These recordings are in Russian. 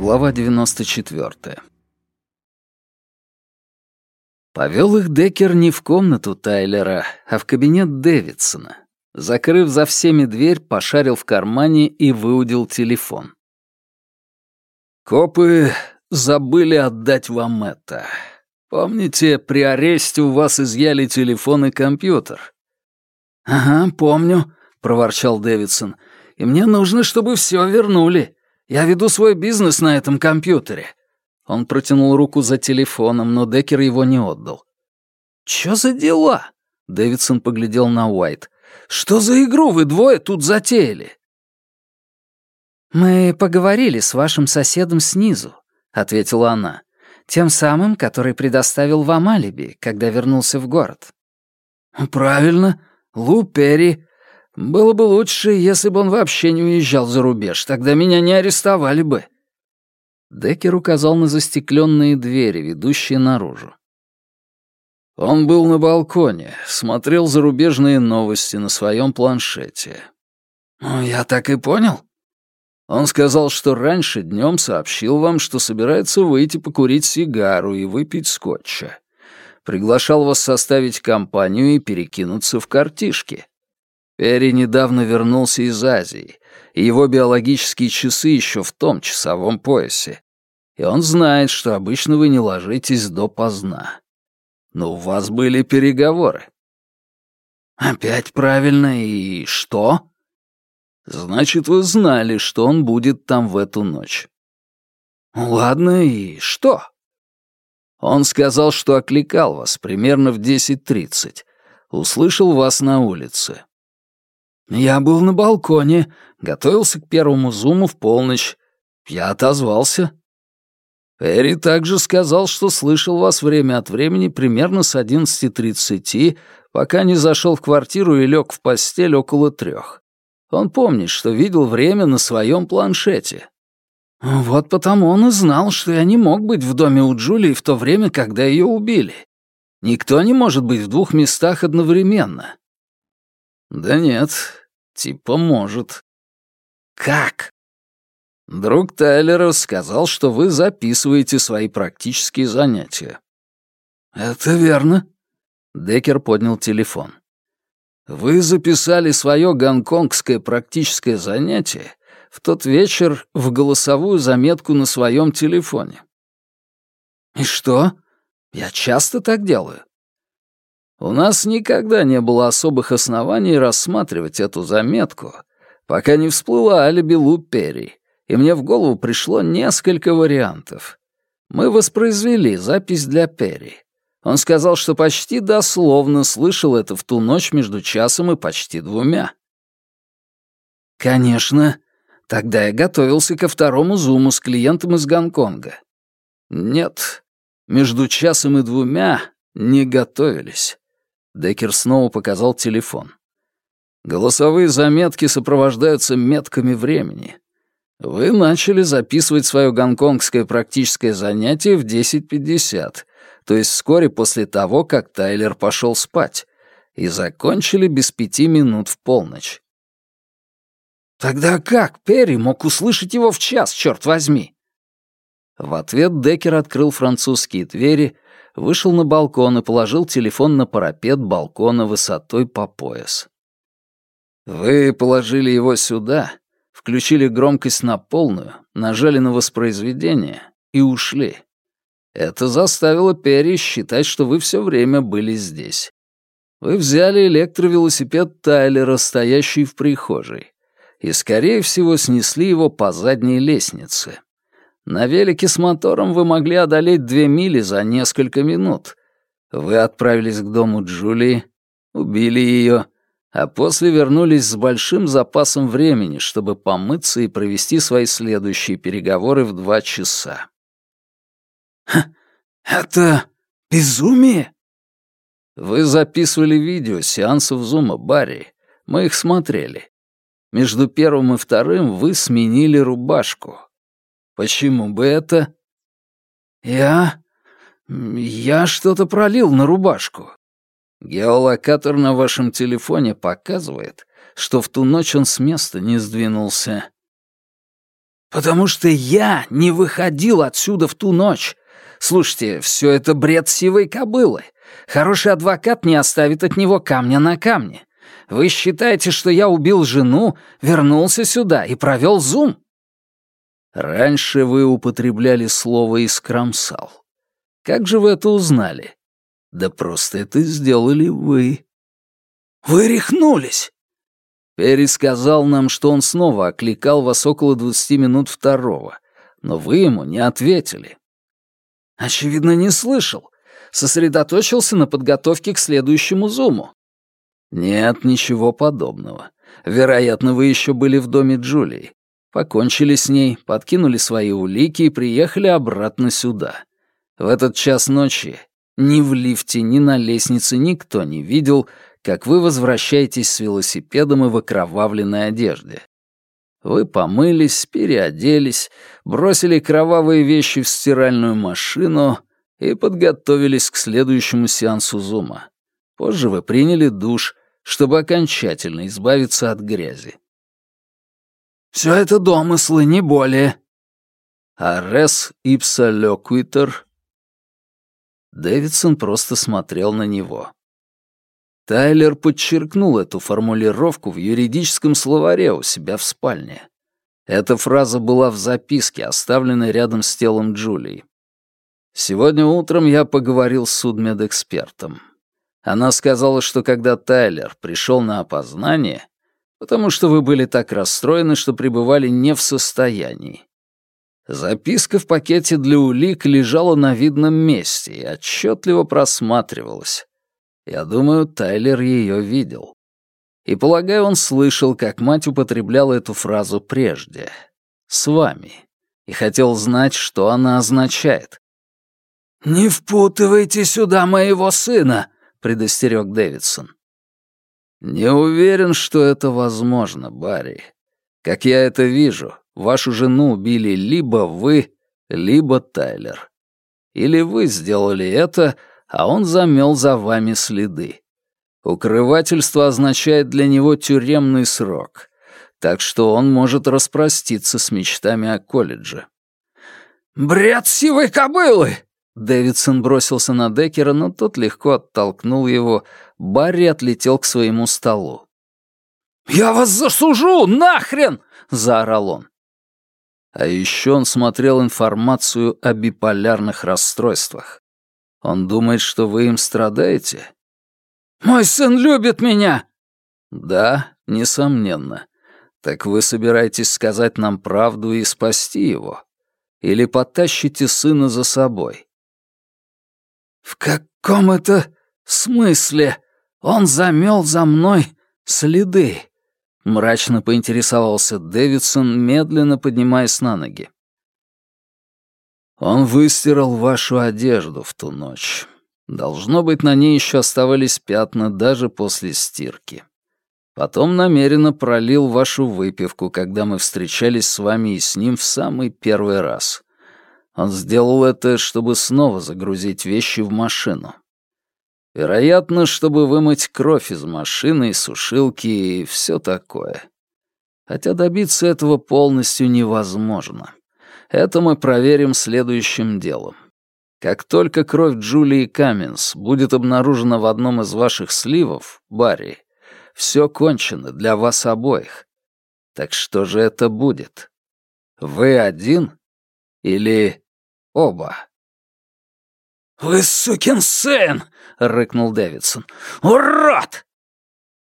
Глава 94. Повел их Деккер не в комнату Тайлера, а в кабинет Дэвидсона. Закрыв за всеми дверь, пошарил в кармане и выудил телефон. «Копы забыли отдать вам это. Помните, при аресте у вас изъяли телефон и компьютер?» «Ага, помню», — проворчал Дэвидсон. «И мне нужно, чтобы все вернули. Я веду свой бизнес на этом компьютере». Он протянул руку за телефоном, но Деккер его не отдал. «Чё за дела?» — Дэвидсон поглядел на Уайт. «Что за игру вы двое тут затеяли?» «Мы поговорили с вашим соседом снизу», — ответила она. «Тем самым, который предоставил вам алиби, когда вернулся в город». «Правильно. Лу Перри. Было бы лучше, если бы он вообще не уезжал за рубеж, тогда меня не арестовали бы». Деккер указал на застекленные двери, ведущие наружу. Он был на балконе, смотрел зарубежные новости на своем планшете. «Ну, я так и понял». Он сказал, что раньше днем сообщил вам, что собирается выйти покурить сигару и выпить скотча. Приглашал вас составить компанию и перекинуться в картишки. Перри недавно вернулся из Азии, и его биологические часы еще в том часовом поясе. И он знает, что обычно вы не ложитесь допоздна. Но у вас были переговоры. Опять правильно, и что? Значит, вы знали, что он будет там в эту ночь. Ладно, и что? Он сказал, что окликал вас примерно в 10.30. Услышал вас на улице. Я был на балконе, готовился к первому зуму в полночь. Я отозвался. Эри также сказал, что слышал вас время от времени примерно с 11.30, пока не зашел в квартиру и лег в постель около трех. Он помнит, что видел время на своем планшете. Вот потому он и знал, что я не мог быть в доме у Джулии в то время, когда ее убили. Никто не может быть в двух местах одновременно. Да нет, Типа может. Как? Друг Тайлера сказал, что вы записываете свои практические занятия. Это верно. Декер поднял телефон. Вы записали свое гонконгское практическое занятие в тот вечер в голосовую заметку на своем телефоне. И что? Я часто так делаю. У нас никогда не было особых оснований рассматривать эту заметку, пока не всплыла алиби Лу Перри, и мне в голову пришло несколько вариантов. Мы воспроизвели запись для Перри. Он сказал, что почти дословно слышал это в ту ночь между часом и почти двумя. Конечно, тогда я готовился ко второму зуму с клиентом из Гонконга. Нет, между часом и двумя не готовились. Деккер снова показал телефон. «Голосовые заметки сопровождаются метками времени. Вы начали записывать свое гонконгское практическое занятие в 10.50, то есть вскоре после того, как Тайлер пошел спать, и закончили без пяти минут в полночь». «Тогда как Перри мог услышать его в час, черт возьми?» В ответ Деккер открыл французские двери — вышел на балкон и положил телефон на парапет балкона высотой по пояс. «Вы положили его сюда, включили громкость на полную, нажали на воспроизведение и ушли. Это заставило Перри считать, что вы все время были здесь. Вы взяли электровелосипед Тайлера, стоящий в прихожей, и, скорее всего, снесли его по задней лестнице. На велике с мотором вы могли одолеть две мили за несколько минут. Вы отправились к дому Джулии, убили ее, а после вернулись с большим запасом времени, чтобы помыться и провести свои следующие переговоры в два часа. «Это безумие?» «Вы записывали видео сеансов зума, Барри. Мы их смотрели. Между первым и вторым вы сменили рубашку. Почему бы это? Я... я что-то пролил на рубашку. Геолокатор на вашем телефоне показывает, что в ту ночь он с места не сдвинулся. «Потому что я не выходил отсюда в ту ночь. Слушайте, все это бред сивой кобылы. Хороший адвокат не оставит от него камня на камне. Вы считаете, что я убил жену, вернулся сюда и провел зум?» «Раньше вы употребляли слово «искромсал». Как же вы это узнали?» «Да просто это сделали вы». «Вы рехнулись!» Пересказал нам, что он снова окликал вас около двадцати минут второго, но вы ему не ответили. Очевидно, не слышал. Сосредоточился на подготовке к следующему зуму. Нет, ничего подобного. Вероятно, вы еще были в доме Джулии. Покончили с ней, подкинули свои улики и приехали обратно сюда. В этот час ночи ни в лифте, ни на лестнице никто не видел, как вы возвращаетесь с велосипедом и в окровавленной одежде. Вы помылись, переоделись, бросили кровавые вещи в стиральную машину и подготовились к следующему сеансу зума. Позже вы приняли душ, чтобы окончательно избавиться от грязи. «Все это домыслы, не более». «Арес ипса леквитер». Дэвидсон просто смотрел на него. Тайлер подчеркнул эту формулировку в юридическом словаре у себя в спальне. Эта фраза была в записке, оставленной рядом с телом Джулии. Сегодня утром я поговорил с судмедэкспертом. Она сказала, что когда Тайлер пришел на опознание, потому что вы были так расстроены, что пребывали не в состоянии. Записка в пакете для улик лежала на видном месте и отчетливо просматривалась. Я думаю, Тайлер ее видел. И полагаю, он слышал, как мать употребляла эту фразу прежде. С вами. И хотел знать, что она означает. «Не впутывайте сюда моего сына», — предостерег Дэвидсон. «Не уверен, что это возможно, Барри. Как я это вижу, вашу жену убили либо вы, либо Тайлер. Или вы сделали это, а он замел за вами следы. Укрывательство означает для него тюремный срок, так что он может распроститься с мечтами о колледже. «Бред сивой кобылы!» Дэвидсон бросился на Деккера, но тот легко оттолкнул его. Барри отлетел к своему столу. «Я вас засужу! Нахрен!» — заорал он. А еще он смотрел информацию о биполярных расстройствах. Он думает, что вы им страдаете? Мой сын любит меня!» «Да, несомненно. Так вы собираетесь сказать нам правду и спасти его? Или потащите сына за собой?» «В каком это смысле? Он замел за мной следы?» Мрачно поинтересовался Дэвидсон, медленно поднимаясь на ноги. Он выстирал вашу одежду в ту ночь. Должно быть, на ней еще оставались пятна даже после стирки. Потом намеренно пролил вашу выпивку, когда мы встречались с вами и с ним в самый первый раз. Он сделал это, чтобы снова загрузить вещи в машину. Вероятно, чтобы вымыть кровь из машины и сушилки и все такое. Хотя добиться этого полностью невозможно. Это мы проверим следующим делом. Как только кровь Джулии Каменс будет обнаружена в одном из ваших сливов, Барри, все кончено для вас обоих. Так что же это будет? Вы один или оба? «Вы сукин сын!» — рыкнул Дэвидсон. «Урод!»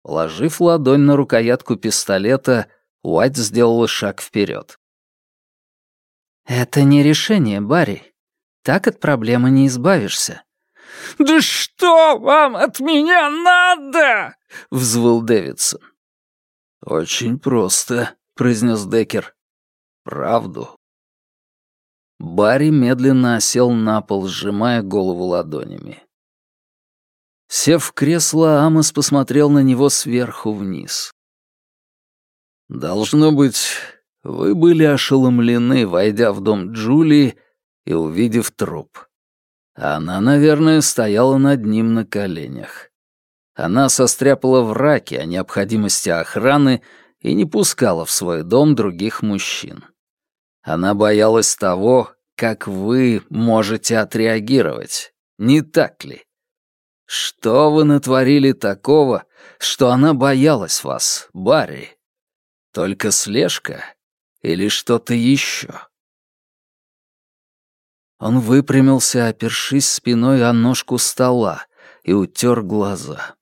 Положив ладонь на рукоятку пистолета, Уайт сделала шаг вперед. «Это не решение, Барри. Так от проблемы не избавишься». «Да что вам от меня надо?» — взвыл Дэвидсон. «Очень просто», — произнес Деккер. «Правду». Барри медленно осел на пол, сжимая голову ладонями. Сев в кресло, Амос посмотрел на него сверху вниз. «Должно быть, вы были ошеломлены, войдя в дом Джулии и увидев труп. Она, наверное, стояла над ним на коленях. Она состряпала в раке о необходимости охраны и не пускала в свой дом других мужчин. Она боялась того, как вы можете отреагировать. Не так ли? Что вы натворили такого, что она боялась вас, Барри? Только слежка или что-то еще? Он выпрямился, опершись спиной о ножку стола, и утер глаза.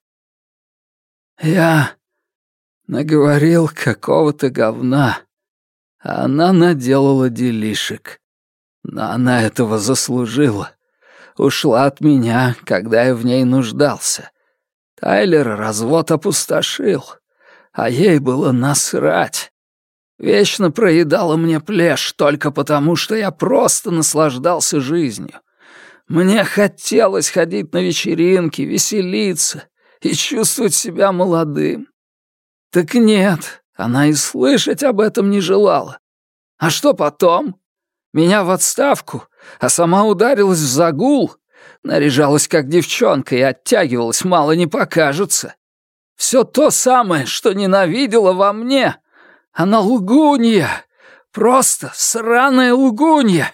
«Я наговорил какого-то говна, она наделала делишек. Но она этого заслужила. Ушла от меня, когда я в ней нуждался. Тайлер развод опустошил, а ей было насрать. Вечно проедала мне плешь только потому, что я просто наслаждался жизнью. Мне хотелось ходить на вечеринки, веселиться и чувствовать себя молодым. Так нет, она и слышать об этом не желала. А что потом? Меня в отставку, а сама ударилась в загул, наряжалась как девчонка и оттягивалась, мало не покажется. Все то самое, что ненавидела во мне. Она лгунья, просто сраная лгунья.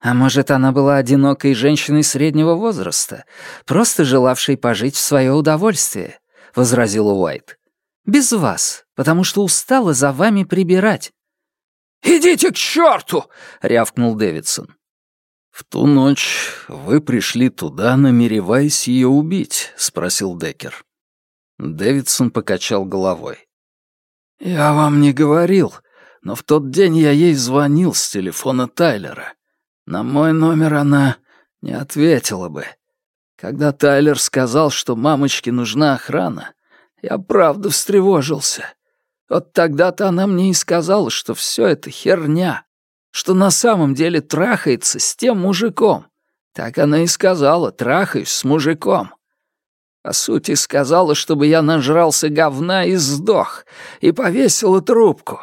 А может, она была одинокой женщиной среднего возраста, просто желавшей пожить в свое удовольствие, — возразил Уайт. Без вас, потому что устала за вами прибирать. «Идите к черту!» — рявкнул Дэвидсон. «В ту ночь вы пришли туда, намереваясь ее убить?» — спросил Деккер. Дэвидсон покачал головой. «Я вам не говорил, но в тот день я ей звонил с телефона Тайлера. На мой номер она не ответила бы. Когда Тайлер сказал, что мамочке нужна охрана, я правда встревожился. Вот тогда-то она мне и сказала, что все это херня, что на самом деле трахается с тем мужиком. Так она и сказала, трахаюсь с мужиком. По сути, сказала, чтобы я нажрался говна и сдох, и повесила трубку.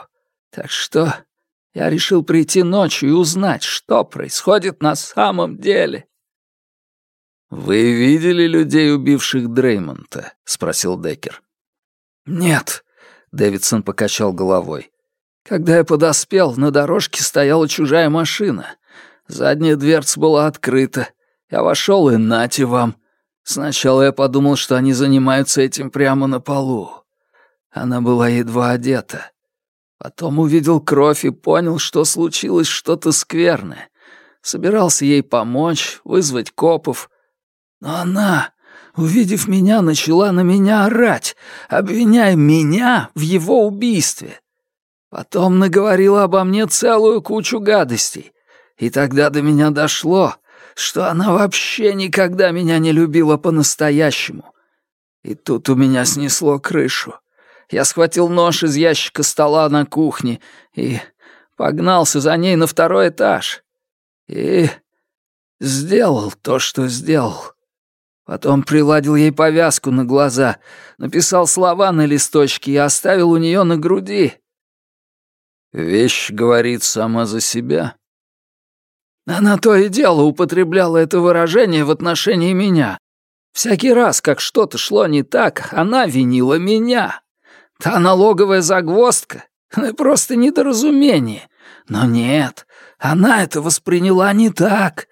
Так что я решил прийти ночью и узнать, что происходит на самом деле. «Вы видели людей, убивших Дреймонта?» — спросил Деккер. «Нет», Дэвидсон покачал головой. «Когда я подоспел, на дорожке стояла чужая машина. Задняя дверца была открыта. Я вошел и нате вам. Сначала я подумал, что они занимаются этим прямо на полу. Она была едва одета. Потом увидел кровь и понял, что случилось что-то скверное. Собирался ей помочь, вызвать копов. Но она увидев меня, начала на меня орать, обвиняя меня в его убийстве. Потом наговорила обо мне целую кучу гадостей. И тогда до меня дошло, что она вообще никогда меня не любила по-настоящему. И тут у меня снесло крышу. Я схватил нож из ящика стола на кухне и погнался за ней на второй этаж. И сделал то, что сделал. Потом приладил ей повязку на глаза, написал слова на листочке и оставил у нее на груди. Вещь говорит сама за себя. Она то и дело употребляла это выражение в отношении меня. Всякий раз, как что-то шло не так, она винила меня. Та налоговая загвоздка — просто недоразумение. Но нет, она это восприняла не так.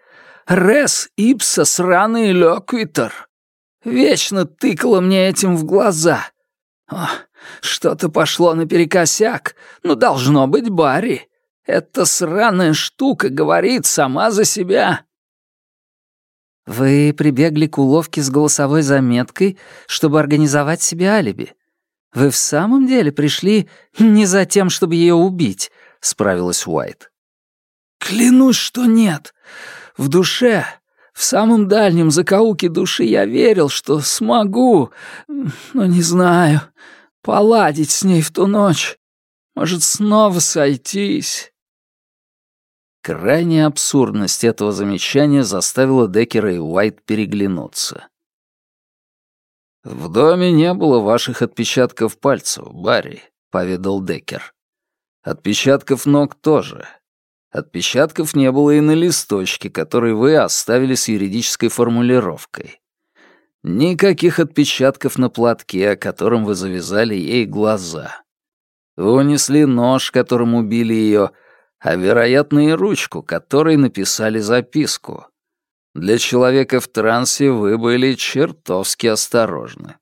Рес ипса сраный лёквитер. Вечно тыкала мне этим в глаза. Что-то пошло наперекосяк. Ну, должно быть Барри. Эта сраная штука говорит сама за себя. Вы прибегли к уловке с голосовой заметкой, чтобы организовать себе алиби. Вы в самом деле пришли не за тем, чтобы ее убить, справилась Уайт. Клянусь, что нет. В душе, в самом дальнем закоулке души я верил, что смогу, но не знаю, поладить с ней в ту ночь. Может, снова сойтись. Крайняя абсурдность этого замечания заставила Деккера и Уайт переглянуться. «В доме не было ваших отпечатков пальцев, Барри», — поведал Деккер. «Отпечатков ног тоже. Отпечатков не было и на листочке, который вы оставили с юридической формулировкой. Никаких отпечатков на платке, которым вы завязали ей глаза. Вы унесли нож, которым убили ее, а, вероятно, и ручку, которой написали записку. Для человека в трансе вы были чертовски осторожны.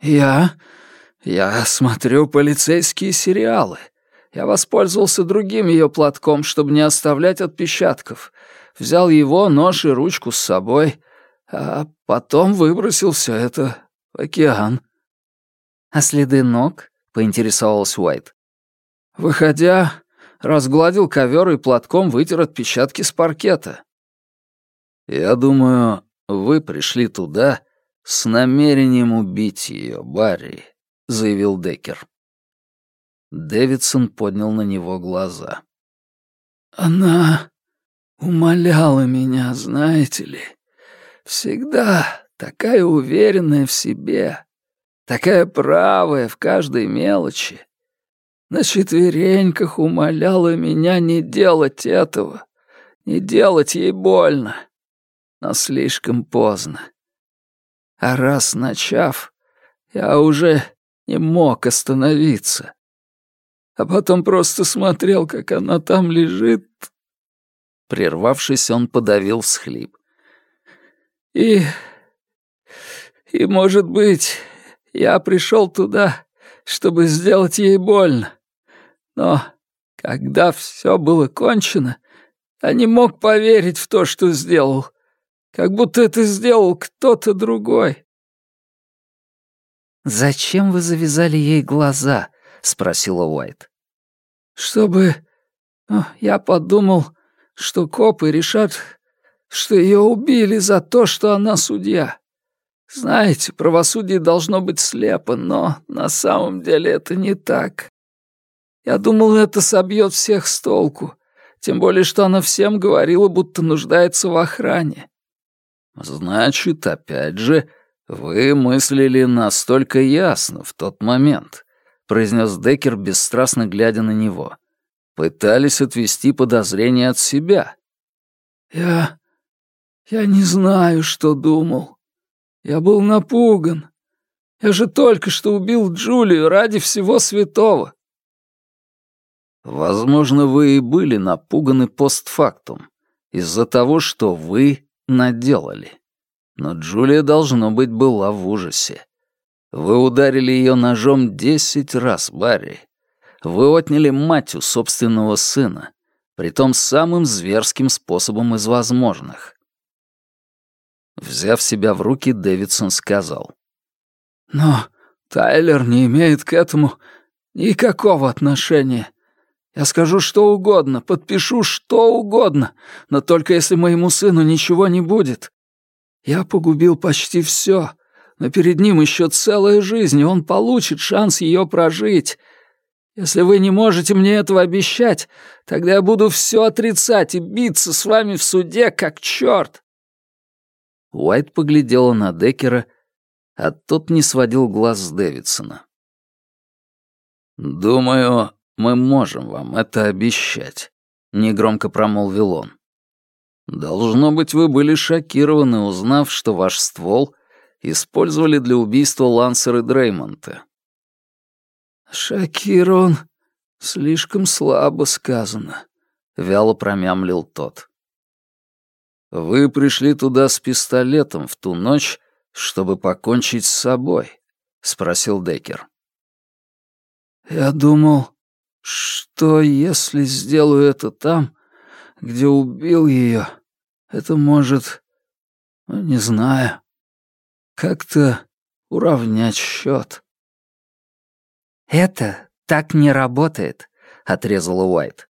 «Я... я смотрю полицейские сериалы. Я воспользовался другим ее платком, чтобы не оставлять отпечатков. Взял его, нож и ручку с собой, а потом выбросил все это в океан». «А следы ног?» — поинтересовался Уайт. «Выходя, разгладил ковер и платком вытер отпечатки с паркета». «Я думаю, вы пришли туда с намерением убить ее, Барри», — заявил Деккер. Дэвидсон поднял на него глаза. «Она умоляла меня, знаете ли. Всегда такая уверенная в себе, такая правая в каждой мелочи. На четвереньках умоляла меня не делать этого, не делать ей больно. Но слишком поздно. А раз начав, я уже не мог остановиться. А потом просто смотрел, как она там лежит. Прервавшись, он подавил всхлип. И... и, может быть, я пришел туда, чтобы сделать ей больно. Но когда все было кончено, я не мог поверить в то, что сделал. Как будто это сделал кто-то другой. «Зачем вы завязали ей глаза?» — спросила Уайт. «Чтобы... Ну, я подумал, что копы решат, что ее убили за то, что она судья. Знаете, правосудие должно быть слепо, но на самом деле это не так. Я думал, это собьет всех с толку, тем более, что она всем говорила, будто нуждается в охране. Значит, опять же, вы мыслили настолько ясно в тот момент, произнес Деккер, бесстрастно глядя на него. Пытались отвести подозрения от себя. Я... я не знаю, что думал. Я был напуган. Я же только что убил Джулию ради всего святого. Возможно, вы и были напуганы постфактум из-за того, что вы наделали. Но Джулия, должно быть, была в ужасе. Вы ударили ее ножом десять раз, Барри. Вы отняли мать у собственного сына, притом самым зверским способом из возможных. Взяв себя в руки, Дэвидсон сказал. «Но Тайлер не имеет к этому никакого отношения. Я скажу что угодно, подпишу что угодно, но только если моему сыну ничего не будет. Я погубил почти все, но перед ним еще целая жизнь, и он получит шанс ее прожить. Если вы не можете мне этого обещать, тогда я буду все отрицать и биться с вами в суде, как черт. Уайт поглядела на Деккера, а тот не сводил глаз с Дэвидсона. «Думаю, мы можем вам это обещать», — негромко промолвил он. «Должно быть, вы были шокированы, узнав, что ваш ствол использовали для убийства Лансера Дреймонта». «Шокирован слишком слабо сказано», — вяло промямлил тот. Вы пришли туда с пистолетом в ту ночь, чтобы покончить с собой, спросил Декер. Я думал, что если сделаю это там, где убил ее, это может, ну, не знаю, как-то уравнять счет. Это так не работает, отрезала Уайт.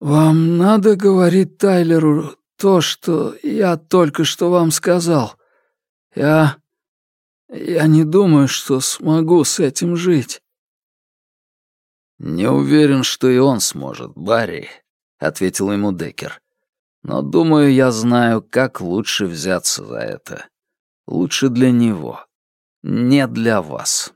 Вам надо говорить Тайлеру то, что я только что вам сказал. Я... я не думаю, что смогу с этим жить». «Не уверен, что и он сможет, Барри», — ответил ему Деккер. «Но думаю, я знаю, как лучше взяться за это. Лучше для него, не для вас».